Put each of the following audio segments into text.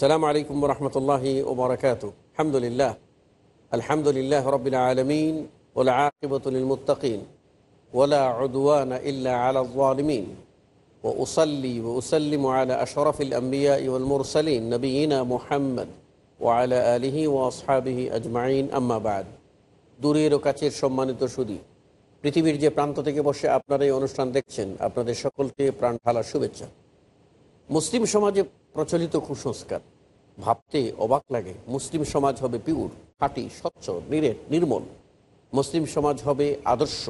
السلام عليكم ورحمة الله وبركاته الحمد لله الحمد لله رب العالمين والعاقبة للمتقين ولا عدوان إلا على الظالمين وأصلي وأسلم على أشرف الأنبياء والمرسلين نبينا محمد وعلى آله وأصحابه أجمعين أما بعد দূরের ও কাছের সম্মানিত সুদী পৃথিবীর যে প্রান্ত থেকে বসে আপনারা এই অনুষ্ঠান দেখছেন আপনাদের সকলকে প্রাণ ঢালা শুভেচ্ছা মুসলিম সমাজে প্রচলিত কুসংস্কার ভাবতে অবাক লাগে, মুসলিম সমাজ হবে পিউর খাঁটি, স্বচ্ছ, নিরেট, নির্মল। মুসলিম সমাজ হবে আদর্শ,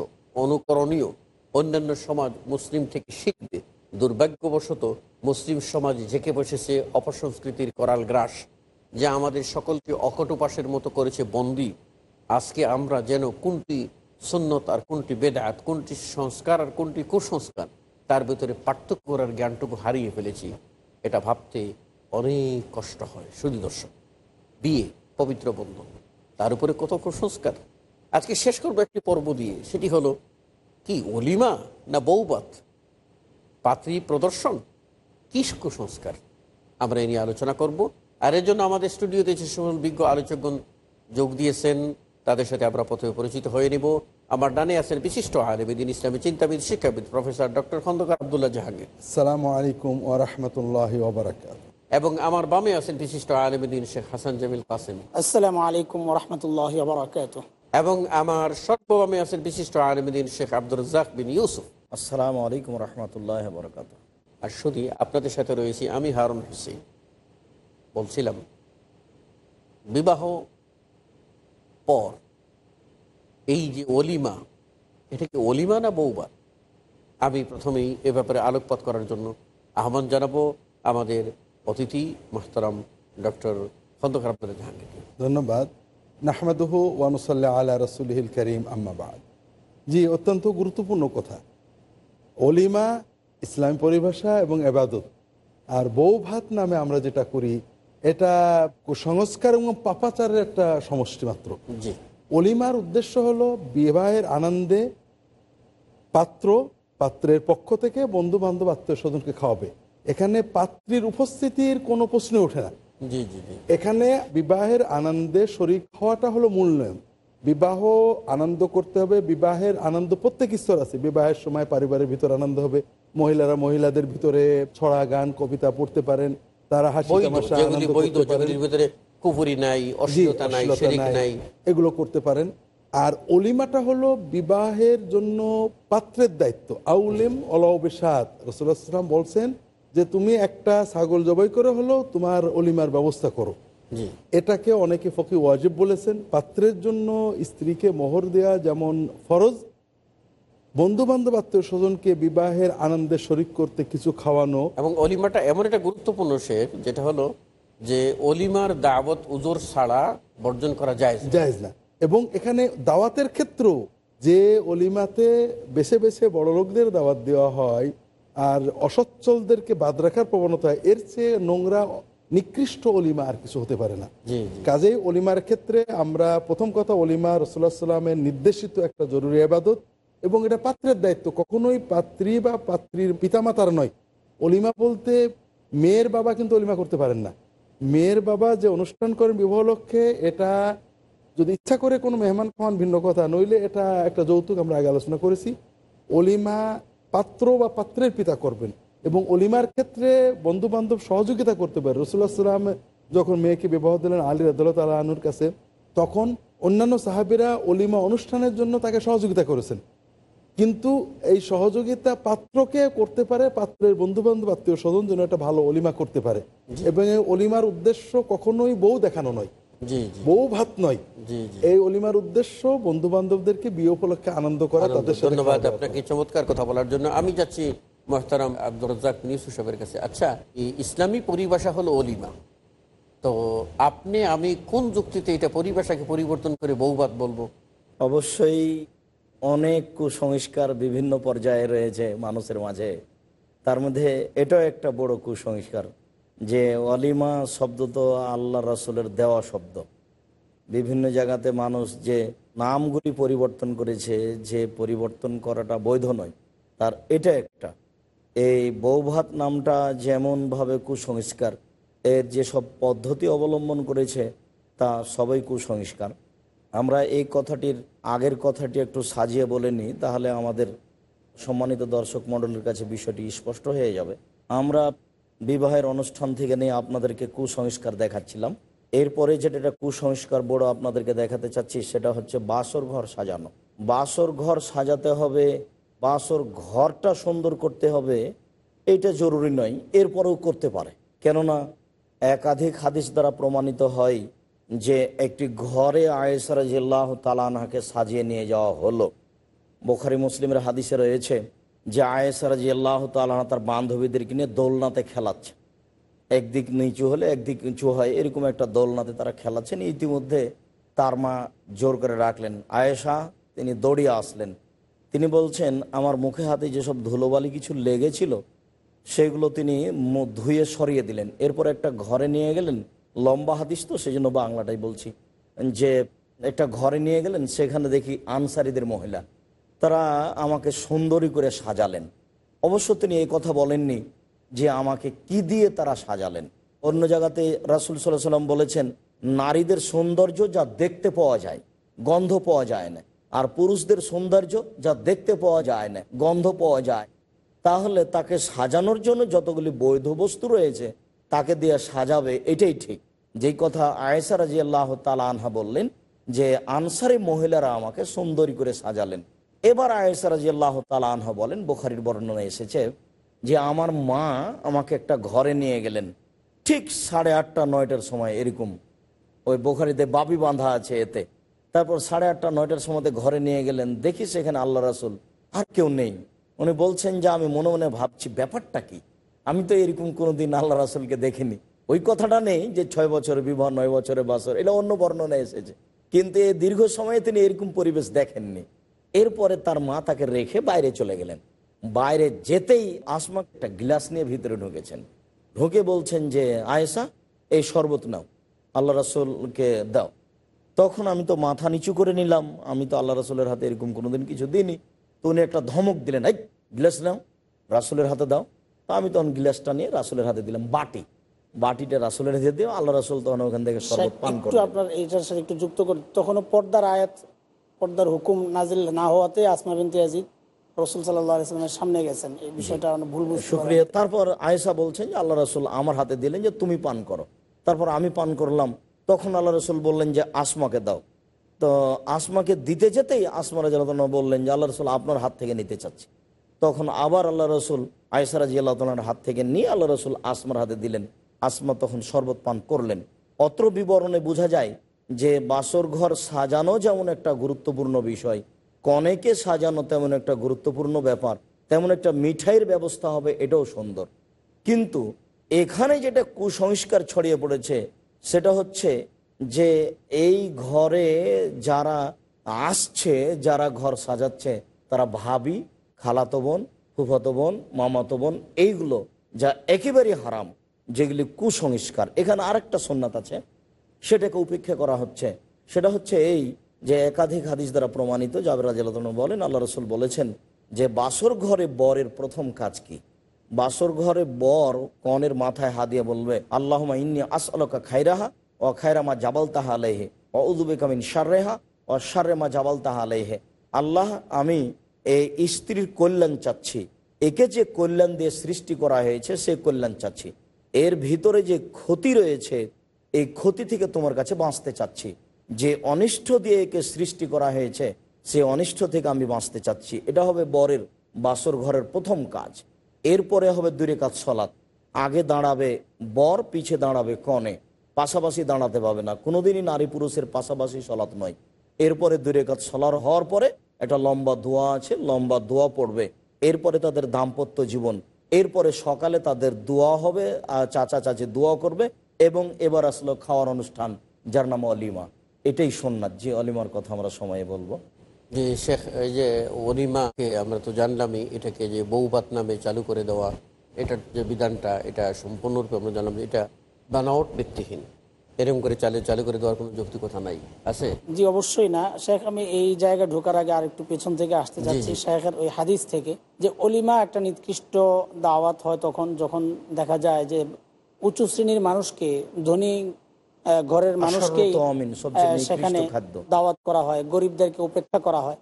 অনুকরণীয়। অন্যান্য সমাজ মুসলিম থেকে শিখবে। দুর্ভাগ্যবশত মুসলিম সমাজ ঝেঁকে বসেছে অপসংস্কৃতির করাল গ্রাস, যা আমাদের সকলকে অকটুপাসের মতো করেছে বন্দি। আজকে আমরা যেন কোনটি সুন্নত আর কোনটি বেদাত, কোনটি সংস্কার আর কোনটি কুসংস্কার, তার ভিতরে পার্থক্য করার জ্ঞানটুকু হারিয়ে ফেলেছি। এটা ভাবতে অনেক কষ্ট হয় শুধু দর্শক বিয়ে, পবিত্র বন্ধন। তার উপরে কত কুসংস্কার। আজকে শেষ করব একটি পর্ব দিয়ে, সেটি হলো, কি, অলিমা না বৌবাত পাত্রী প্রদর্শন? কি কুসংস্কার? আমরা এ নিয়ে আলোচনা করব। আর এর জন্য আমাদের স্টুডিওতে যে সকল বিজ্ঞ আলোচকগণ যোগ দিয়েছেন, তাদের সাথে আমরা প্রথমে পরিচিত হয়ে নিব। আমার ডানে আছেন বিশিষ্ট আলেবিদিন ইসলামী চিন্তাবিদ, শিক্ষাবিদ, প্রফেসর ডক্টর খন্দকার আবদুল্লাহ জাহাঙ্গীর। সালামু আলাইকুম ও রহমতুল্লাহ ওবরাকাত এবং আমার বামে আছেন বিশিষ্ট আলেবিদিন শেখ হাসান জামিল কাসেম। আসসালামু আলাইকুম রহমতুল্লাহ বারাকাত এবং আমার সর্ববামে আছেন বিশিষ্ট আলেমিদিন শেখ আব্দুর রাজ্জাক বিন ইউসুফ। আসসালামু আলাইকুম রহমতুল্লাহ বরকাত আর শুধু আপনাদের সাথে রয়েছি আমি হারুন হোসেন। বলছিলাম বিবাহ পর এই যে অলিমা এটা কি অলিমা না বৌবা আমি প্রথমেই এ ব্যাপারে আলোকপাত করার জন্য আহ্বান জানাব আমাদের অতিথি মাহতারাম ডক্টর খন্দকার আব্দুল জাহাঙ্গীর ধন্যবাদ। নাহমাদুহু ওয়ানুসাল্লাহ আলা রসুলহিল করিম আম্মাবাদ জি অত্যন্ত গুরুত্বপূর্ণ কথা। অলিমা ইসলামী পরিভাষা এবং এবাদত। আর বউ ভাত নামে আমরা যেটা করি এটা কুসংস্কার এবং পাপাচারের একটা সমষ্টি মাত্র। জি। অলিমার উদ্দেশ্য হলো বিবাহের আনন্দে পাত্র পাত্রের পক্ষ থেকে বন্ধু বান্ধব আত্মীয় স্বজনকে খাওয়াবে। এখানে পাত্রীর উপস্থিতির কোনো প্রশ্ন ওঠে না। জি জি জি। এখানে বিবাহের আনন্দে শরিক হওয়াটা হলো মূল্যায়ন বিবাহ আনন্দ করতে হবে বিবাহের আনন্দ প্রত্যেক স্তর আছে। বিবাহের সময় পরিবারের ভিতর আনন্দ হবে। মহিলারা মহিলাদের ভিতরে ছড়া গান কবিতা পড়তে পারেন তারা হাসি তামাশা আনন্দ করতে পারেন। কুপুরি নাই অশ্লীলতা নাই এগুলো করতে পারেন। আর অলিমাটা হলো বিবাহের জন্য পাত্রের দায়িত্ব। আউলেম অলাউবেসাদ রসুল্লাহাম বলছেন যে তুমি একটা ছাগল জবাই করে হলো তোমার অলিমার ব্যবস্থা করো। এটাকে অনেকে ফকি ওয়াজিব বলেছেন পাত্রের জন্য স্ত্রীকে মোহর দেয়া যেমন ফরজ বন্ধু বান্ধব আত্মীয় স্বজনকে বিবাহের আনন্দে শরিক করতে কিছু খাওয়ানো। এবং অলিমাটা এমন একটা গুরুত্বপূর্ণ শেখ যেটা হলো যে অলিমার দাওয়াত উজোর ছাড়া বর্জন করা যায়। জায়েজ না। এবং এখানে দাওয়াতের ক্ষেত্রেও যে অলিমাতে বেছে বেছে বড় লোকদের দাওয়াত দেওয়া হয় আর অসচ্ছলদেরকে বাদ রাখার প্রবণতা হয়, এর চেয়ে নোংরা নিকৃষ্ট অলিমা আর কিছু হতে পারে না। কাজেই অলিমার ক্ষেত্রে আমরা প্রথম কথা অলিমা রসুল্লাহ সাল্লামের নির্দেশিত একটা জরুরি আবাদত এবং এটা পাত্রের দায়িত্ব। কখনোই পাত্রী বা পাত্রীর পিতামাতার নয়। অলিমা বলতে মেয়ের বাবা কিন্তু অলিমা করতে পারেন না। মেয়ের বাবা যে অনুষ্ঠান করেন বিবাহ লক্ষ্যে এটা যদি ইচ্ছা করে কোনো মেহমান খাওয়ান ভিন্ন কথা নইলে এটা একটা যৌতুক আমরা আগে আলোচনা করেছি। অলিমা পাত্র বা পাত্রের পিতা করবেন এবং অলিমার ক্ষেত্রে বন্ধু বান্ধব সহযোগিতা করতে পারে। রসুল্লাহ সাল্লাম যখন মেয়েকে বিবাহ দিলেন আলী রাদুল্লাহ তালা আনুর কাছে তখন অন্যান্য সাহাবিরা অলিমা অনুষ্ঠানের জন্য তাকে সহযোগিতা করেছেন। কিন্তু এই সহযোগিতা পাত্রকে করতে পারে পাত্রের বন্ধু বান্ধব আত্মীয় স্বজন যেন একটা ভালো অলিমা করতে পারে। এবং এই অলিমার উদ্দেশ্য কখনোই বউ দেখানো নয়। বউ ভাত নয়। জি জি। এই অলিমার উদ্দেশ্য বন্ধু বান্ধবদেরকে বিয়ে উপলক্ষে আনন্দ করা তাদের ধন্যবাদ আপনাকে চমৎকার কথা বলার জন্য। আমি যাচ্ছি মোহতারাম আব্দুর রাজ্জাক ইউসুফ সাহেবের কাছে। আচ্ছা এই ইসলামী পরিভাষা হলো অলিমা। তো আপনি আমি কোন যুক্তিতে এটা পরিভাষাকে পরিবর্তন করে বহুবাদ বলব? অবশ্যই অনেক কুসংস্কার বিভিন্ন পর্যায়ে রয়েছে মানুষের মাঝে। তার মধ্যে এটাও একটা বড় কুসংস্কার। যে অলিমা শব্দ তো আল্লাহ রসুলের দেওয়া শব্দ। বিভিন্ন জায়গাতে মানুষ যে নামগুলি পরিবর্তন করেছে, যে পরিবর্তন করাটা বৈধ নয়, তার এটা একটা। এই বৌভাত নামটা যেমনভাবে কুসংস্কার, এর যেসব পদ্ধতি অবলম্বন করেছে, তা সবই কুসংস্কার। আমরা এই কথাটির আগের কথাটি একটু সাজিয়ে বলে নিই, তাহলে আমাদের সম্মানিত দর্শক মণ্ডলের কাছে বিষয়টি স্পষ্ট হয়ে যাবে। আমরা বিবাহের অনুষ্ঠান থেকে নিয়ে আপনাদেরকে কুসংস্কার দেখাচ্ছিলাম। এরপরে যেটা কুসংস্কার বড় আপনাদেরকে দেখাতে চাচ্ছি, সেটা হচ্ছে বাসর ঘর সাজানো। বাসর ঘর সাজাতে হবে, বাসর ঘরটা সুন্দর করতে হবে, এটা জরুরি নয়, এরপরেও করতে পারে। কেননা একাধিক হাদিস দ্বারা প্রমাণিত হয় যে একটি ঘরে আয়েসারা জিল্লাহ তালানহাকে সাজিয়ে নিয়ে যাওয়া হলো। বোখারি মুসলিমের হাদিসে রয়েছে যে আয়েসারা জিল্লাহ তালানা তার বান্ধবীদেরকে নিয়ে দোলনাতে খেলাচ্ছে। একদিক নিচু হলে একদিক উঁচু হয়, এরকম একটা দোলনাতে তারা খেলাচ্ছেন। ইতিমধ্যে তার মা জোর করে রাখলেন। আয়েশা, তিনি দৌড়িয়ে আসলেন। তিনি বলছেন, আমার মুখে হাতে যেসব ধুলোবালি কিছু লেগেছিল, সেগুলো তিনি ধুয়ে সরিয়ে দিলেন। এরপর একটা ঘরে নিয়ে গেলেন। লম্বা হাদিস তো সেই জন্য বাংলাটাই বলছি। যে একটা ঘরে নিয়ে গেলেন, সেখানে দেখি আনসারিদের মহিলা। তারা আমাকে সুন্দরী করে সাজালেন। অবশ্য তিনি এই কথা বলেননি যে আমাকে কি দিয়ে তারা সাজালেন। অন্য জায়গাতে রাসুল সাল্লাহ সাল্লাম বলেছেন, নারীদের সৌন্দর্য যা দেখতে পাওয়া যায়, গন্ধ পাওয়া যায় না। আর পুরুষদের সৌন্দর্য যা দেখতে পাওয়া যায় না, গন্ধ পাওয়া যায়। তাহলে তাকে সাজানোর জন্য যতগুলি বৈধ বস্তু রয়েছে, তাকে দিয়ে সাজাবে, এটাই ঠিক। যেই কথা আয়েসা রাজি আল্লাহ তালা আনহা বললেন যে, আনসারি মহিলারা আমাকে সুন্দরী করে সাজালেন। এবার আয়েসা রাজি আল্লাহ বলেন, বোখারির বর্ণনা এসেছে যে আমার মা আমাকে একটা ঘরে নিয়ে গেলেন। ঠিক সাড়ে আটটা, নয়টার সময় এরকম। ওই বোখারিতে বাবি বাঁধা আছে এতে। তারপর সাড়ে আটটা, নয়টার সময় ঘরে নিয়ে গেলেন। দেখি সেখানে আল্লাহ রাসুল আর কেউ নেই। উনি বলছেন যে, আমি মনে মনে ভাবছি, ব্যাপারটা কি? আমি তো এরকম কোনোদিন আল্লাহ রাসুলকে দেখিনি। ওই কথাটা নেই যে, ছয় বছরের বিবাহ, নয় বছরের বাসর, এটা অন্য বর্ণনা এসেছে। কিন্তু এই দীর্ঘ সময়ে তিনি এরকম পরিবেশ দেখেননি। এরপরে তার মা তাকে রেখে বাইরে চলে গেলেন। বাইরে যেতেই আসমা একটা গ্লাস নিয়ে ভিতরে ঢুকেছেন। ঢুকে বলছেন যে আয়েশা এই শরবত নাও আল্লাহ রাসুলকে দাও। তখন আমি তো মাথা নিচু করে নিলাম। আমি তো আল্লাহ রাসুলের হাতে এরকম কোনোদিন কিছু দিইনি। তো উনি একটা ধমক দিলেন এই গ্লাস নাও রাসুলের হাতে দাও। তো আমি তখন গ্লাসটা নিয়ে রাসুলের হাতে দিলাম বাটি। বাটিটা রাসুলের হাতে দিয়ে আল্লাহ রাসুল তখন ওখান থেকে শরবত পান একটু আপনার এইটার সাথে একটু যুক্ত করি তখনও পর্দার আয়াত পর্দার হুকুম নাজিল না হওয়াতে আসমা বিনতে আজিদ রসুল সাল্লাহ ইসলামের সামনে গেছেন। এই বিষয়টা ভুল শুক্রিয়া। তারপর আয়েশা বলছেন যে, আল্লাহ রসুল আমার হাতে দিলেন যে, তুমি পান করো। তারপর আমি পান করলাম। তখন আল্লাহ রসুল বললেন যে, আসমাকে দাও। তো আসমাকে দিতে যেতেই আসমা রাজা বললেন যে, আল্লাহ রসুল আপনার হাত থেকে নিতে চাচ্ছি। তখন আবার আল্লাহ রসুল আয়েসা রাজি আল্লাহ তালার হাত থেকে নিয়ে আল্লাহ রসুল আসমার হাতে দিলেন। আসমা তখন শরবত পান করলেন। অত্র বিবরণে বোঝা যায় যে বাসর ঘর সাজানো যেমন একটা গুরুত্বপূর্ণ বিষয়, কনেকে সাজানো তেমন একটা গুরুত্বপূর্ণ ব্যাপার, তেমন একটা মিঠাইয়ের ব্যবস্থা হবে এটাও সুন্দর। কিন্তু এখানে যেটা কুসংস্কার ছড়িয়ে পড়েছে, সেটা হচ্ছে যে এই ঘরে যারা আসছে, যারা ঘর সাজাচ্ছে, তারা ভাবি, খালাতো বোন, ফুফাতো বোন, মামাতো বোন, এইগুলো যা একেবারেই হারাম, যেগুলি কুসংস্কার। এখানে আরেকটা সন্ন্যাত আছে সেটাকে উপেক্ষা করা হচ্ছে। সেটা হচ্ছে এই যে একাধিক হাদিস দ্বারা প্রমাণিত, জাবের রাজিয়াল বলেন, আল্লাহ রসুল বলেছেন যে বাসর ঘরে বরের প্রথম কাজ কি? বাসর ঘরে বর কনের মাথায় হাত দিয়ে বলবে আল্লাহ ইন্নি আসআলকা খাইরাহা ও খায়রামা জাবাল তাহা আলাইহে ও উদুবে কামিন সাররেহা ও সাররেমা জাবাল তাহা আলাইহে। আল্লাহ, আমি এই স্ত্রীর কল্যাণ চাচ্ছি। একে যে কল্যাণ দিয়ে সৃষ্টি করা হয়েছে, সে কল্যাণ চাচ্ছি। এর ভিতরে যে ক্ষতি রয়েছে এই ক্ষতি থেকে তোমার কাছে বাঁচতে চাচ্ছি। যে অনিষ্ট দিয়ে একে সৃষ্টি করা হয়েছে, সে অনিষ্ট থেকে আমি বাঁচতে চাচ্ছি। এটা হবে বরের বাসর ঘরের প্রথম কাজ। এরপরে হবে দূরে কাজ সলাৎ। আগে দাঁড়াবে বর, পিছে দাঁড়াবে কনে। পাশাপাশি দাঁড়াতে পাবে না। কোনোদিনই নারী পুরুষের পাশাপাশি সলাৎ নয়। এরপরে দূরে কাজ সলার হওয়ার পরে একটা লম্বা দোয়া আছে, লম্বা দোয়া পড়বে। এরপরে তাদের দাম্পত্য জীবন। এরপরে সকালে তাদের দোয়া হবে, আর চাচা চাচি দোয়া করবে। এবং এবার আসলো খাওয়ার অনুষ্ঠান যার নাম অলিমা। এটাই সোননাথ। যে অলিমার কথা আমরা সময়ে বলব। যে শেখ এই যে অলিমাকে আমরা তো জানলামই এটাকে যে বৌবাত নামে চালু করে দেওয়া এটার যে বিধানটা এটা সম্পূর্ণরূপে আমরা জানলাম যে এটা বানাওট ব্যক্তিহীন এরকম করে চালু চালু করে দেওয়ার কোনো যুক্তি কথা নাই। আছে? জি অবশ্যই না। শেখ আমি এই জায়গায় ঢোকার আগে আরেকটু পেছন থেকে আসতে যাচ্ছি শেখের ওই হাদিস থেকে যে অলিমা একটা নিকৃষ্ট দাওয়াত হয় তখন যখন দেখা যায় যে উঁচু শ্রেণির মানুষকে ধনী আহ, ঘরের মানুষকে খাদ্য। দাওয়াত করা হয় গরিবদেরকে উপেক্ষা করা হয়।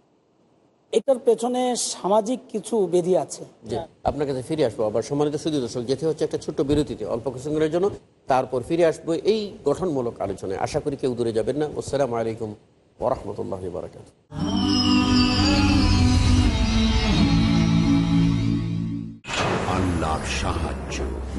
এটার পেছনে সামাজিক কিছু বেধি আছে। যে আপনার কাছে ফিরে আসব আবার সম্মানিত সুদী দর্শক যেতে হচ্ছে একটা ছোট্ট বিরতিতে অল্প কিছুক্ষণের জন্য। তারপর ফিরে আসব এই গঠনমূলক আলোচনায়। আশা করি কেউ দূরে যাবেন না। আসসালামু আলাইকুম ওরহমতুল্লাহ বারাকাত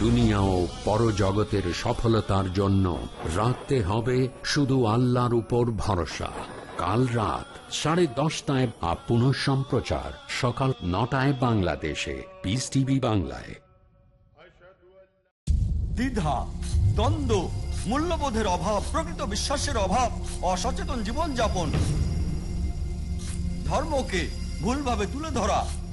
দুনিয়া ও পরজগতের সফলতার জন্য রাখতে হবে শুধু আল্লাহর উপর ভরসা। কাল রাত সাড়ে দশটায় পুনঃ সম্প্রচার। সকাল নটায় বাংলাদেশে। পিস টিভি বাংলায়। দ্বিধা, দ্বন্দ্ব, মূল্যবোধের অভাব, প্রকৃত বিশ্বাসের অভাব, অসচেতন জীবনযাপন। ধর্মকে ভুলভাবে তুলে ধরা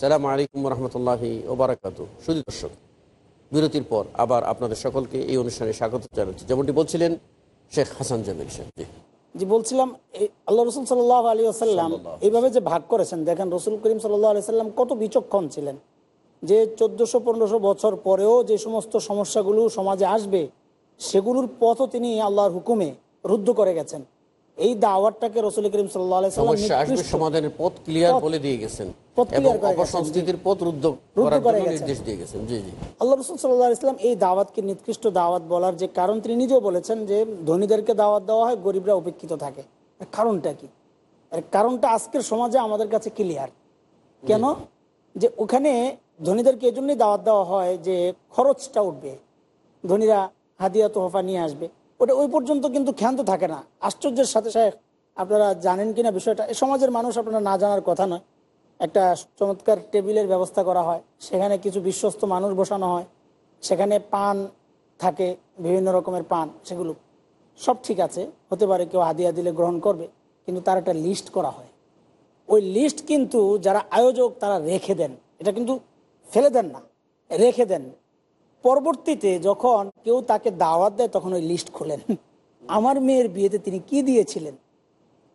সালাম আলাইকুম রহমতুল্লাহি ওবরাকাতু। শুধু দর্শক বিরতির পর আবার আপনাদের সকলকে এই অনুষ্ঠানে স্বাগত জানাচ্ছি। যেমনটি বলছিলেন শেখ হাসান জামিল শেখ জি। যে বলছিলাম আল্লাহ রসুল সাল্লাহ আলী আসাল্লাম এইভাবে যে ভাগ করেছেন দেখেন রসুল করিম সাল্লাহ আলি সাল্লাম কত বিচক্ষণ ছিলেন। যে চোদ্দশো পনেরোশো বছর পরেও যে সমস্ত সমস্যাগুলো সমাজে আসবে সেগুলোর পথও তিনি আল্লাহর হুকুমে রুদ্ধ করে গেছেন। এই দাওয়াতটাকে রসুল করিম সাল্লাহ আলি সাল্লাম সমাধানের পথ ক্লিয়ার বলে দিয়ে গেছেন। আল্লাহ রসুল সাল্লাহ ইসলাম এই দাওয়াতকে নিকৃষ্ট দাওয়াত বলার যে কারণ তিনি নিজেও বলেছেন যে ধনীদেরকে দাওয়াত দেওয়া হয় গরিবরা উপেক্ষিত থাকে। কারণটা কি? কারণটা আজকের সমাজে আমাদের কাছে ক্লিয়ার কেন? যে ওখানে ধনীদেরকে এই জন্যই দাওয়াত দেওয়া হয় যে খরচটা উঠবে। ধনীরা হাদিয়া তোহফা নিয়ে আসবে। ওটা ওই পর্যন্ত কিন্তু ক্ষান্ত থাকে না। আশ্চর্যের সাথে সাথে আপনারা জানেন কিনা বিষয়টা? সমাজের মানুষ আপনারা না জানার কথা নয়। একটা চমৎকার টেবিলের ব্যবস্থা করা হয়। সেখানে কিছু বিশ্বস্ত মানুষ বসানো হয়। সেখানে পান থাকে, বিভিন্ন রকমের পান, সেগুলো। সব ঠিক আছে, হতে পারে কেউ হাদিয়া দিলে গ্রহণ করবে, কিন্তু তার একটা লিস্ট করা হয়। ওই লিস্ট কিন্তু যারা আয়োজক, তারা রেখে দেন। এটা কিন্তু ফেলে দেন না, রেখে দেন। পরবর্তীতে যখন কেউ তাকে দাওয়াত দেয়, তখন ওই লিস্ট খোলেন। আমার মেয়ের বিয়েতে তিনি কি দিয়েছিলেন?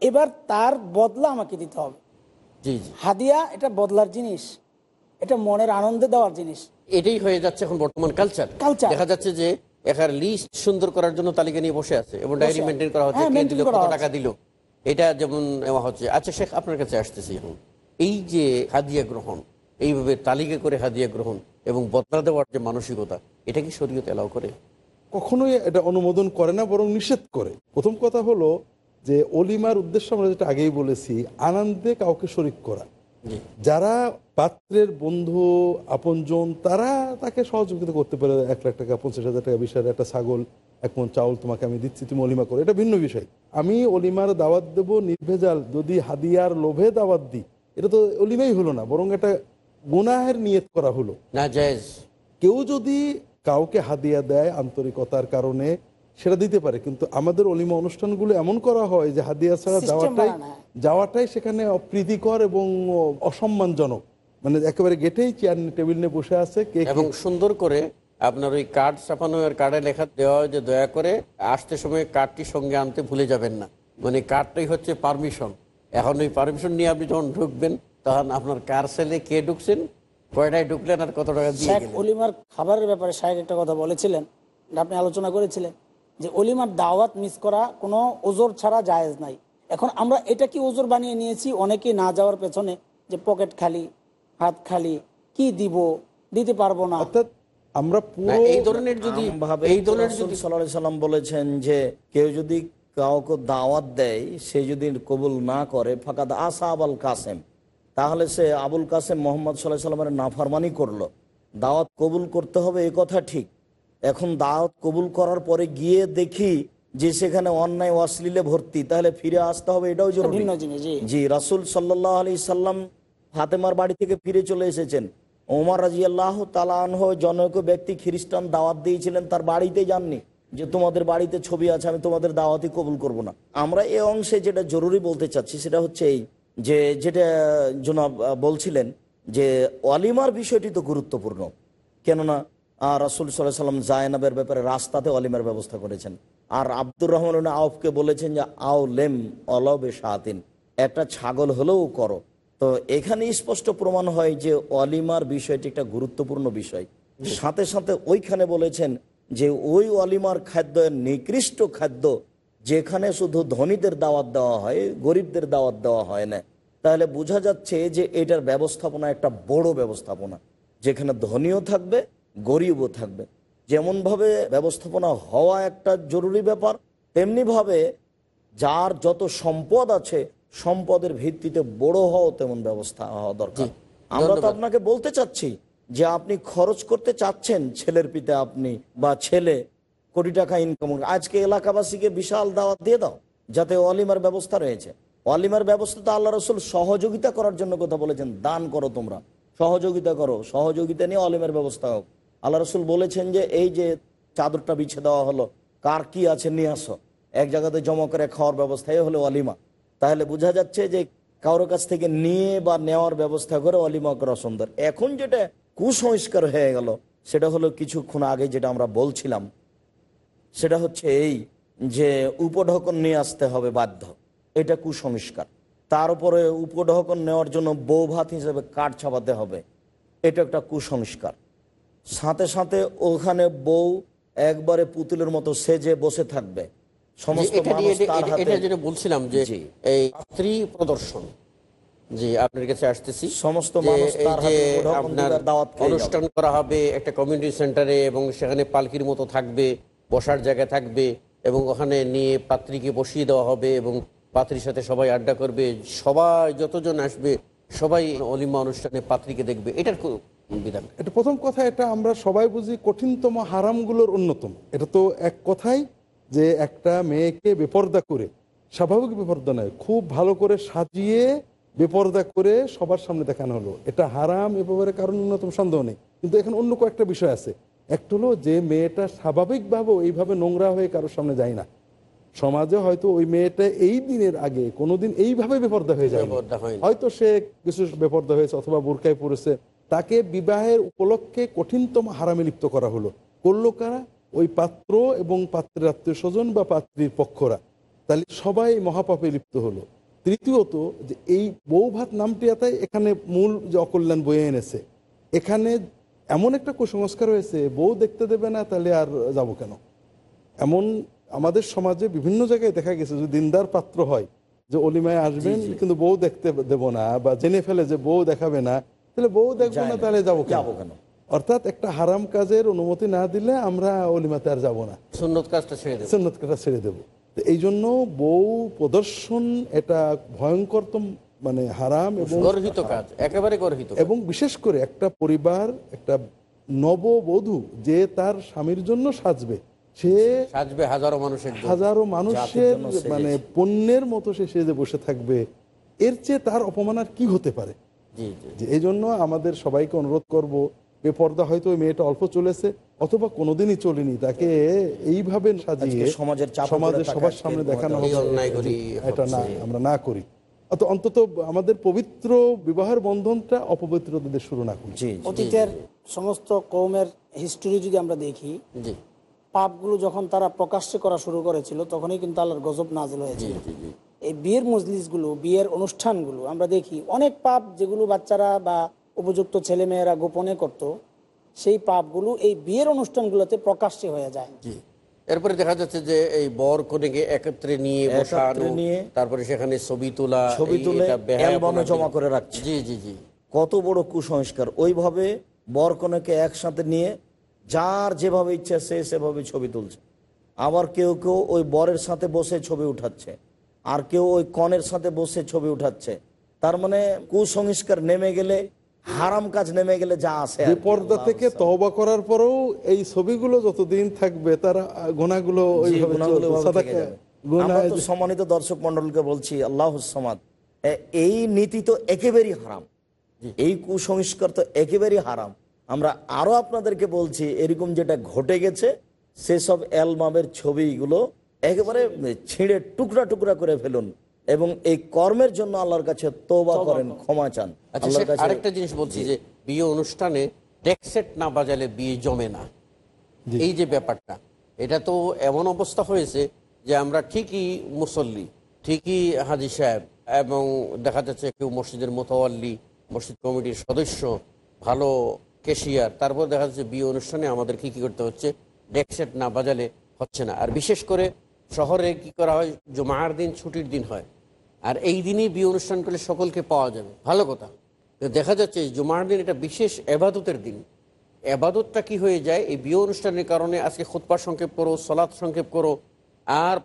এবার তার বদলা আমাকে দিতে হবে। জি জি। হাদিয়া এটা বদলার জিনিস এটা মনের আনন্দে দেওয়ার জিনিস। এটাই হয়ে যাচ্ছে এখন বর্তমান কালচার Culture। দেখা যাচ্ছে যে এখানে লিস্ট সুন্দর করার জন্য তালিকা নিয়ে বসে আছে এবং ডায়েরি মেনটেন করা হচ্ছে হ্যাঁ, কে দিল কত টাকা দিল। এটা যেমন নেওয়া হচ্ছে। আচ্ছা শেখ আপনার কাছে আসতেছি এখন। এই যে হাদিয়া গ্রহণ এইভাবে তালিকা করে হাদিয়া গ্রহণ এবং বদলা দেওয়ার যে মানসিকতা এটা কি শরীয়তে এলাও করে? কখনোই এটা অনুমোদন করে না বরং নিষেধ করে। প্রথম কথা হলো যে অলিমার উদ্দেশ্য আমরা যেটা আগেই বলেছি আনন্দে কাউকে শরিক করা। যারা পাত্রের বন্ধু আপনজন তারা তাকে সহযোগিতা করতে পারে এক লাখ টাকা পঞ্চাশ হাজার টাকা বিশ হাজার একটা ছাগল এক মন চাউল তোমাকে আমি দিচ্ছি তুমি অলিমা করো। এটা ভিন্ন বিষয়। আমি অলিমার দাওয়াত দেব নির্ভেজাল যদি হাদিয়ার লোভে দাওয়াত দিই। এটা তো অলিমাই হলো না বরং এটা গুনাহের নিয়ত করা হলো। না কেউ যদি কাউকে হাদিয়া দেয় আন্তরিকতার কারণে সেটা দিতে পারে কিন্তু আমাদের অলিমা অনুষ্ঠানগুলো এমন করা হয় যে হাদিয়া ছাড়া যাওয়াটাই যাওয়াটাই সেখানে অপ্রীতিকর এবং অসম্মানজনক। মানে একেবারে গেটেই চেয়ার টেবিল নিয়ে বসে আছে কে এবং সুন্দর করে আপনার ওই কার্ড ছাপানো আর কার্ডে লেখা দেওয়া হয় যে দয়া করে আসতে সময় কার্ডটি সঙ্গে আনতে ভুলে যাবেন না। মানে কার্ডটাই হচ্ছে পারমিশন এখন ওই পারমিশন নিয়ে আপনি যখন ঢুকবেন তখন আপনার কার সেলে কে ঢুকছেন কয়টায় ঢুকলেন আর কত টাকা দিয়ে অলিমার খাবারের ব্যাপারে শাহেক একটা কথা বলেছিলেন আপনি আলোচনা করেছিলেন। যে অলিমার দাওয়াত মিস করা কোনো ওজোর ছাড়া জায়েজ নাই। এখন আমরা এটা কি ওজোর বানিয়ে নিয়েছি? অনেকে না যাওয়ার পেছনে যে পকেট খালি হাত খালি কি দিব দিতে পারব না। অর্থাৎ আমরা এই ধরনের যদি এই ধরনের যদি সাল্লাল্লাহু আলাইহি সাল্লাম বলেছেন যে কেউ যদি কাউকে দাওয়াত দেয় সে যদি কবুল না করে ফাঁকা আসা আবুল কাসেম তাহলে সে আবুল কাসেম মোহাম্মদ সাল্লাহ সাল্লামের নাফরমানি করল। দাওয়াত কবুল করতে হবে এ কথা ঠিক। এখন দাওয়াত কবুল করার পরে গিয়ে দেখি যে সেখানে অন্যায় অশ্লীলে ভর্তি। তাহলে ফিরে আসতে হবে এটাও জরুরি। জি। রাসুল সাল্লাহ আলি সাল্লাম ফাতেমার বাড়ি থেকে ফিরে চলে এসেছেন। ওমর রাজি আল্লাহ তালানহ জনৈক ব্যক্তি খ্রিস্টান দাওয়াত দিয়েছিলেন তার বাড়িতে যাননি। যে তোমাদের বাড়িতে ছবি আছে আমি তোমাদের দাওয়াতই কবুল করব না। আমরা এ অংশে যেটা জরুরি বলতে চাচ্ছি সেটা হচ্ছে এই যে যেটা জনাব বলছিলেন যে অলিমার বিষয়টি তো গুরুত্বপূর্ণ। কেননা রাসুল সাল্লাহ সাল্লাম জায়নাবের ব্যাপারে রাস্তাতে অলিমার ব্যবস্থা করেছেন। আর আব্দুর রহমান আউফকে বলেছেন যে আও লেম অলবে সাতিন একটা ছাগল হলেও করো। তো এখানে স্পষ্ট প্রমাণ হয় যে অলিমার বিষয়টি একটা গুরুত্বপূর্ণ বিষয়। সাথে সাথে ওইখানে বলেছেন যে, ওই অলিমার খাদ্য নিকৃষ্ট খাদ্য যেখানে শুধু ধনীদের দাওয়াত দেওয়া হয়, গরিবদের দাওয়াত দেওয়া হয় না। তাহলে বোঝা যাচ্ছে যে, এটার ব্যবস্থাপনা একটা বড় ব্যবস্থাপনা, যেখানে ধনীও থাকবে গরিবও থাকবে। যেমনভাবে ব্যবস্থাপনা হওয়া একটা জরুরি ব্যাপার তেমনিভাবে যার যত সম্পদ আছে সম্পদের ভিত্তিতে বড় হওয়া তেমন ব্যবস্থা হওয়া দরকার। আমরা তো আপনাকে বলতে চাচ্ছি যে আপনি খরচ করতে চাচ্ছেন ছেলের পিতা আপনি বা ছেলে কোটি টাকা ইনকাম আজকে এলাকাবাসীকে বিশাল দাওয়াত দিয়ে দাও যাতে অলিমার ব্যবস্থা রয়েছে। অলিমার ব্যবস্থা তো আল্লাহ রসুল সহযোগিতা করার জন্য কথা বলেছেন দান করো তোমরা। সহযোগিতা করো সহযোগিতা নিয়ে অলিমের ব্যবস্থা হোক। আল্লাহ রসুল বলেছেন যে এই যে চাদরটা বিছে দেওয়া হলো, কার কি আছে নিয়ে আসো। এক জায়গাতে জমা করে খাওয়ার ব্যবস্থা এই হলো অলিমা। তাহলে বোঝা যাচ্ছে যে কারোর কাছ থেকে নিয়ে বা নেওয়ার ব্যবস্থা করে অলিমা করা সুন্দর এখন যেটা কুসংস্কার হয়ে গেল, সেটা হলো কিছুক্ষণ আগে যেটা আমরা বলছিলাম, সেটা হচ্ছে এই যে উপঢকন নিয়ে আসতে হবে বাধ্য। এটা কুসংস্কার। তার উপরে উপঢকন নেওয়ার জন্য বউ ভাত হিসেবে কাঠ ছাপাতে হবে। এটা একটা কুসংস্কার। সাথে সাথে ওখানে বউ একবারে পুতুলের মতো সেজে বসে থাকবে। সমস্ত এটা যেটা বলছিলাম যে এই স্ত্রী প্রদর্শন জি আপনার কাছে আসতেছি সমস্ত আপনার অনুষ্ঠান করা হবে একটা কমিউনিটি সেন্টারে এবং সেখানে পালকির মতো থাকবে বসার জায়গা থাকবে এবং ওখানে নিয়ে পাত্রীকে বসিয়ে দেওয়া হবে এবং পাত্রীর সাথে সবাই আড্ডা করবে সবাই যতজন আসবে সবাই অলিমা অনুষ্ঠানে পাত্রীকে দেখবে। এটার বিধান। এটা প্রথম কথা এটা আমরা সবাই বুঝি কঠিনতম হারামগুলোর অন্যতম। এটা তো এক কথাই যে একটা মেয়েকে বেপর্দা করে স্বাভাবিক বেপর্দা নয় খুব ভালো করে সাজিয়ে বেপর্দা করে সবার সামনে দেখানো হলো। এটা হারাম এ ব্যাপারে কারণ ন্যূনতম সন্দেহ নেই। কিন্তু এখন অন্য কয়েকটা বিষয় আছে। একটা হলো যে মেয়েটা স্বাভাবিকভাবে এইভাবে নোংরা হয়ে কারোর সামনে যায় না। সমাজে হয়তো ওই মেয়েটা এই দিনের আগে কোনোদিন এইভাবে বেপর্দা হয়ে যায় হয়তো সে কিছু বেপর্দা হয়েছে অথবা বোরকায় পড়েছে তাকে বিবাহের উপলক্ষে কঠিনতম হারামে লিপ্ত করা হলো। করল কারা? ওই পাত্র এবং পাত্রের আত্মীয় স্বজন বা পাত্রীর পক্ষরা। তাহলে সবাই মহাপাপে লিপ্ত হলো। তৃতীয়ত যে এই বউ ভাত নামটি এতাই এখানে মূল যে অকল্যাণ বয়ে এনেছে। এখানে এমন একটা কুসংস্কার হয়েছে বউ দেখতে দেবে না তাহলে আর যাব কেন? এমন আমাদের সমাজে বিভিন্ন জায়গায় দেখা গেছে যে দিনদার পাত্র হয় যে অলিমায় আসবেন কিন্তু বউ দেখতে দেব না বা জেনে ফেলে যে বউ দেখাবে না। তাহলে বউ দেখব না। তাহলে যাব যাব কেন? অর্থাৎ একটা হারাম কাজের অনুমতি না দিলে আমরা অলিমাতে আর যাব না। সুন্নত কাজটা ছেড়ে দেবে। সুন্নত কাটা ছেড়ে দেবো। তো এই জন্য বউ প্রদর্শন এটা ভয়ঙ্করতম মানে হারাম এবং গর্হিত কাজ একেবারে গর্হিত এবং বিশেষ করে একটা পরিবার একটা নববধূ যে তার স্বামীর জন্য সাজবে সে সাজবে হাজারো মানুষের হাজারো মানুষের মানে পণ্যের মতো সে সেজে বসে থাকবে। এর চেয়ে তার অপমান আর কি হতে পারে? যে এই জন্য আমাদের সবাইকে অনুরোধ করব বেপর্দা হয়তো ওই মেয়েটা অল্প চলেছে অথবা কোনোদিনই চলেনি তাকে এইভাবে সাজিয়ে সমাজের সমাজের সবার সামনে দেখানো হবে এটা না আমরা না করি। অন্তত আমাদের পবিত্র বিবাহের বন্ধনটা অপবিত্রদের শুরু না করি। জি জি। অতীতের সমস্ত কৌমের হিস্টোরি যদি আমরা দেখি জি। পাপগুলো যখন তারা প্রকাশ্যে করা শুরু করেছিল তখনই কিন্তু আল্লাহর গজব নাজিল হয়েছিল। এই বিয়ের মজলিসগুলো বিয়ের অনুষ্ঠানগুলো আমরা দেখি অনেক পাপ যেগুলো বাচ্চারা বা উপযুক্ত ছেলেমেয়েরা গোপনে করত সেই পাপগুলো এই বিয়ের অনুষ্ঠানগুলোতে প্রকাশ্যে হয়ে যায়। এরপরে দেখা যাচ্ছে যে এই বর কনেকে একত্রে নিয়ে বসানো নিয়ে তারপরে সেখানে ছবি তোলা ছবি তুলে জমা করে রাখছে। জি জি জি। কত বড় কুসংস্কার। ওইভাবে বর কনেকে একসাথে নিয়ে যার যেভাবে ইচ্ছা সে সেভাবে ছবি তুলছে। আবার কেউ কেউ ওই বরের সাথে বসে ছবি উঠাচ্ছে। আর কেউ ওই কনের সাথে বসে ছবি উঠাচ্ছে। তার মানে কুসংস্কার নেমে গেলে হারাম কাজ নেমে গেলে যা কি। বেপর্দা থেকে তওবা করার পরেও এই ছবিগুলো যতদিন থাকবে তার গোনাগুলো সম্মানিত দর্শক মন্ডলকে বলছি আল্লাহ সমাদ এই নীতি তো একেবারেই হারাম। এই কুসংস্কার তো একেবারেই হারাম। আমরা আরও আপনাদেরকে বলছি এরকম যেটা ঘটে গেছে সেসব অ্যালবামের ছবিগুলো একেবারে ছিঁড়ে টুকরা টুকরা করে ফেলুন এবং এই কর্মের জন্য আল্লাহর কাছে তোবা করেন ক্ষমা চান। আচ্ছা আল্লাহর কাছে আরেকটা জিনিস বলছি যে বিয়ে অনুষ্ঠানে ডেকসেট না বাজালে বিয়ে জমে না। এই যে ব্যাপারটা এটা তো এমন অবস্থা হয়েছে যে আমরা ঠিকই মুসল্লি ঠিকই হাজি সাহেব এবং দেখা যাচ্ছে কেউ মসজিদের মোতাওয়াল্লি মসজিদ কমিটির সদস্য ভালো কেশিয়ার তারপর দেখা যাচ্ছে বিয়ে অনুষ্ঠানে আমাদের কি কি করতে হচ্ছে? ডেকসেট না বাজালে হচ্ছে না। আর বিশেষ করে শহরে কি করা হয়? জমার দিন ছুটির দিন হয়। আর এই দিনই বিয়ে অনুষ্ঠান করলে সকলকে পাওয়া যাবে। ভালো কথা। তো দেখা যাচ্ছে জুমার দিন এটা বিশেষ এবাদতের দিন। এবাদতটা কি হয়ে যায়? এই বিয়ে অনুষ্ঠানের কারণে আজকে খোদপার সংক্ষেপ করো সলাৎ সংক্ষেপ করো আর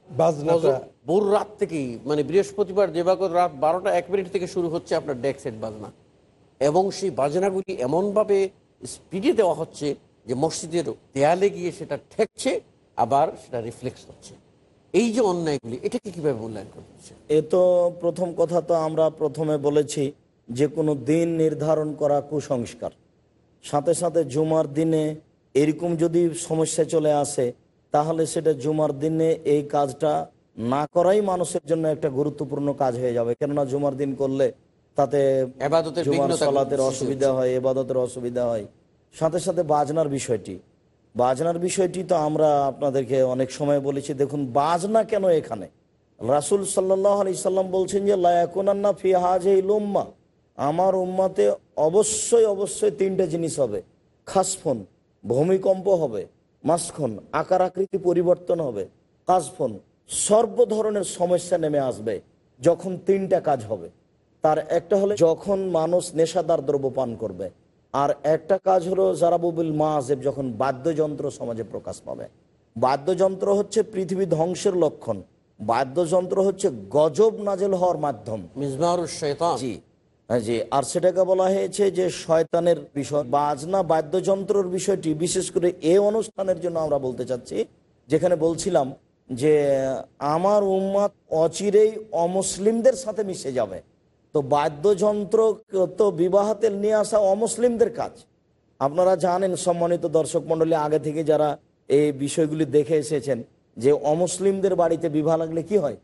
ভোর রাত থেকেই মানে বৃহস্পতিবার দেবাগত রাত বারোটা এক মিনিট থেকে শুরু হচ্ছে আপনার ডেক সেট বাজনা। এবং সেই বাজনাগুলি এমনভাবে স্পিডে দেওয়া হচ্ছে যে মসজিদের দেয়ালে গিয়ে সেটা ঠেকছে আবার সেটা রিফ্লেক্স হচ্ছে। এই যে অন্যায়গুলি এটাকে কীভাবে মূল্যায়ন করছে এ তো প্রথম কথা তো আমরা প্রথমে বলেছি যে কোনো দিন নির্ধারণ করা কুসংস্কার। সাথে সাথে জুমার দিনে এরকম যদি সমস্যা চলে আসে তাহলে সেটা জুমার দিনে এই কাজটা না করাই মানুষের জন্য একটা গুরুত্বপূর্ণ কাজ হয়ে যাবে। কেননা জুমার দিন করলে তাতে জুমার সলাতের অসুবিধা হয় এবাদতের অসুবিধা হয়। সাথে সাথে বাজনার বিষয়টি বাজনার বিষয়টি তো আমরা আপনাদেরকে অনেক সময় বলেছি। দেখুন, বাজনা কেন এখানে? রাসুল সাল্লাহ সাল্লাম বলছেন যে লায়াকুনান্না ফি হাজ এই লোম্মা আমার উম্মাতে অবশ্যই অবশ্যই তিনটে জিনিস হবে। খাসফোন, ভূমিকম্প হবে। মাসখন, আকার আকৃতি পরিবর্তন হবে। কাজফোন সর্ব ধরনের সমস্যা নেমে আসবে যখন তিনটা কাজ হবে। তার একটা হলে, যখন মানুষ নেশাদার দ্রব্য পান করবে। আর একটা কাজ হলো জারাবুবিল মাহাজেব যখন বাদ্যযন্ত্র সমাজে প্রকাশ পাবে বাদ্যযন্ত্র হচ্ছে পৃথিবী ধ্বংসের লক্ষণ বাদ্যযন্ত্র হচ্ছে গজব নাজেল হওয়ার মাধ্যম। জি হ্যাঁ, জি আর সেটাকে বলা হয়েছে যে শয়তানের বিষয় বাজনা বাদ্যযন্ত্রর বিষয়টি বিশেষ করে এ অনুষ্ঠানের জন্য আমরা বলতে চাচ্ছি যেখানে বলছিলাম যে আমার উম্মাদ অচিরেই অমুসলিমদের সাথে মিশে যাবে। তো বাদ্যযন্ত্র তো বিবাহতে নিয়ে আসা অমুসলিমদের কাজ। আপনারা জানেন সম্মানিত দর্শক মন্ডলী আগে থেকে যারা এই বিষয়গুলি দেখে এসেছেন যে অমুসলিমদের বাড়িতে বিবাহ লাগলে কি হয়?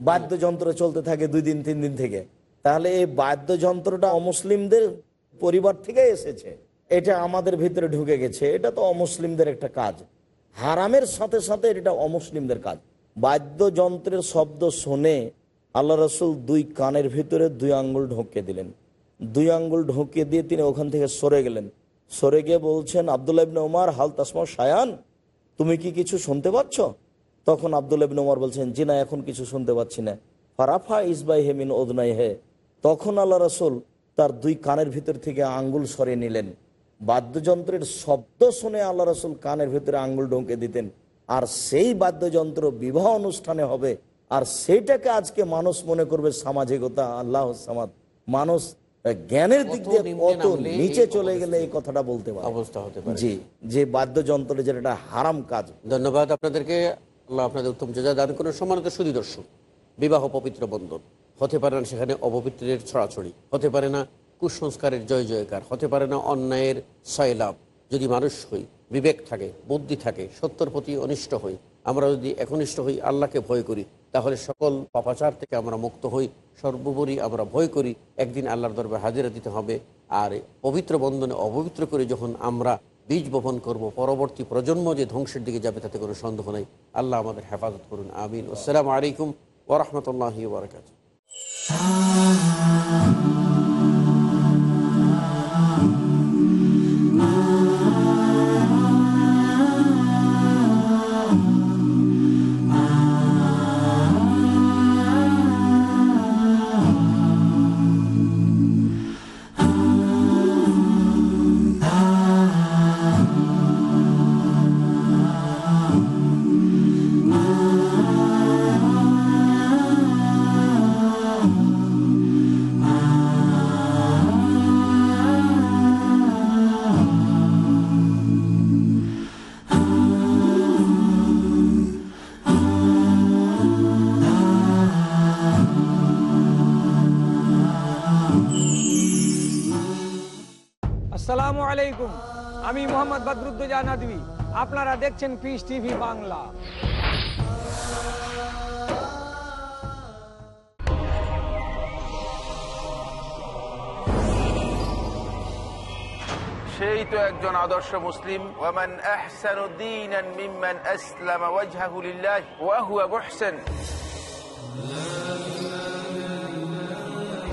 বাদ্যযন্ত্র চলতে থাকে দুই দিন, তিন দিন থেকে। তাহলে এই বাদ্যযন্ত্রটা অমুসলিমদের পরিবার থেকে এসেছে। এটা আমাদের ভিতরে ঢুকে গেছে। এটা তো অমুসলিমদের একটা কাজ। হারামের সাথে সাথে এটা অমুসলিমদের কাজ। বাদ্যযন্ত্রের শব্দ শুনে আল্লাহ রসুল দুই কানের ভিতরে দুই আঙ্গুল ঢোকে দিলেন। দুই আঙ্গুল ঢোকিয়ে দিয়ে তিনি ওখান থেকে সরে গেলেন। সরে গিয়ে বলছেন, আবদুল্লাহ ইবনে ওমার হাল তাসমা সায়ান তুমি কি কিছু শুনতে পাচ্ছ? তখন আবদুল্লাহ ইবনে ওমর বলছেন, জি না, এখন কিছু শুনতে পাচ্ছি না। ফারাফা ইসবাই হেমিন ওদনাই হে তখন আল্লাহ রসুল তার দুই কানের ভিতর থেকে আঙ্গুল সরে নিলেন। বাদ্যযন্ত্রের শব্দ শুনে আল্লাহ রসুল কানের ভিতরে আঙ্গুল ঢোকে দিতেন। আর সেই বাদ্যযন্ত্র বিবাহ অনুষ্ঠানে হবে আর সেইটাকে আজকে মানুষ মনে করবে সামাজিকতা আল্লাহ সামাদ। মানুষ জ্ঞানের দিক দিয়ে কত নিচে চলে গেলে এই কথাটা বলতে পারে। অবস্থা হতে পারে। জি যে বাদ্যযন্ত্র যেটা হারাম কাজ। ধন্যবাদ আপনাদেরকে। আল্লাহ আপনাদের উত্তম যোজা দান করুন। সম্মানিত সুদী দর্শক বিবাহ পবিত্র বন্ধন। হতে পারে না সেখানে অপবিত্রের ছড়াছড়ি। হতে পারে না কুসংস্কারের জয় জয়কার। হতে পারে না অন্যায়ের সয়লাভ। যদি মানুষ হই বিবেক থাকে বুদ্ধি থাকে সত্যর প্রতি অনিষ্ট হই আমরা যদি একনিষ্ঠ হই আল্লাহকে ভয় করি তাহলে সকল পাপাচার থেকে আমরা মুক্ত হই, সর্বোপরি আমরা ভয় করি, একদিন আল্লাহর দরবার হাজিরা দিতে হবে। আর পবিত্র বন্ধনে অপবিত্র করে যখন আমরা বীজ বপন করব, পরবর্তী প্রজন্ম যে ধ্বংসের দিকে যাবে তাতে কোনো সন্দেহ নেই। আল্লাহ আমাদের হেফাজত করুন, আমিন। আসসালামু আলাইকুম ওরহমতুল্লাহ ওবরাকাত মোহাম্মদ বদরুদ্দোজা নদী আপনারা দেখছেন পিস টিভি বাংলা। সেই তো একজন আদর্শ মুসলিম। ওয়ামান আহসানু দীনান মিম্মান আসলামা ওয়াজহাহু লিল্লাহ। ওয়া হুয়া মুহসিন।